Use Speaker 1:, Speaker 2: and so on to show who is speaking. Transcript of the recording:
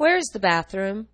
Speaker 1: Where is the bathroom?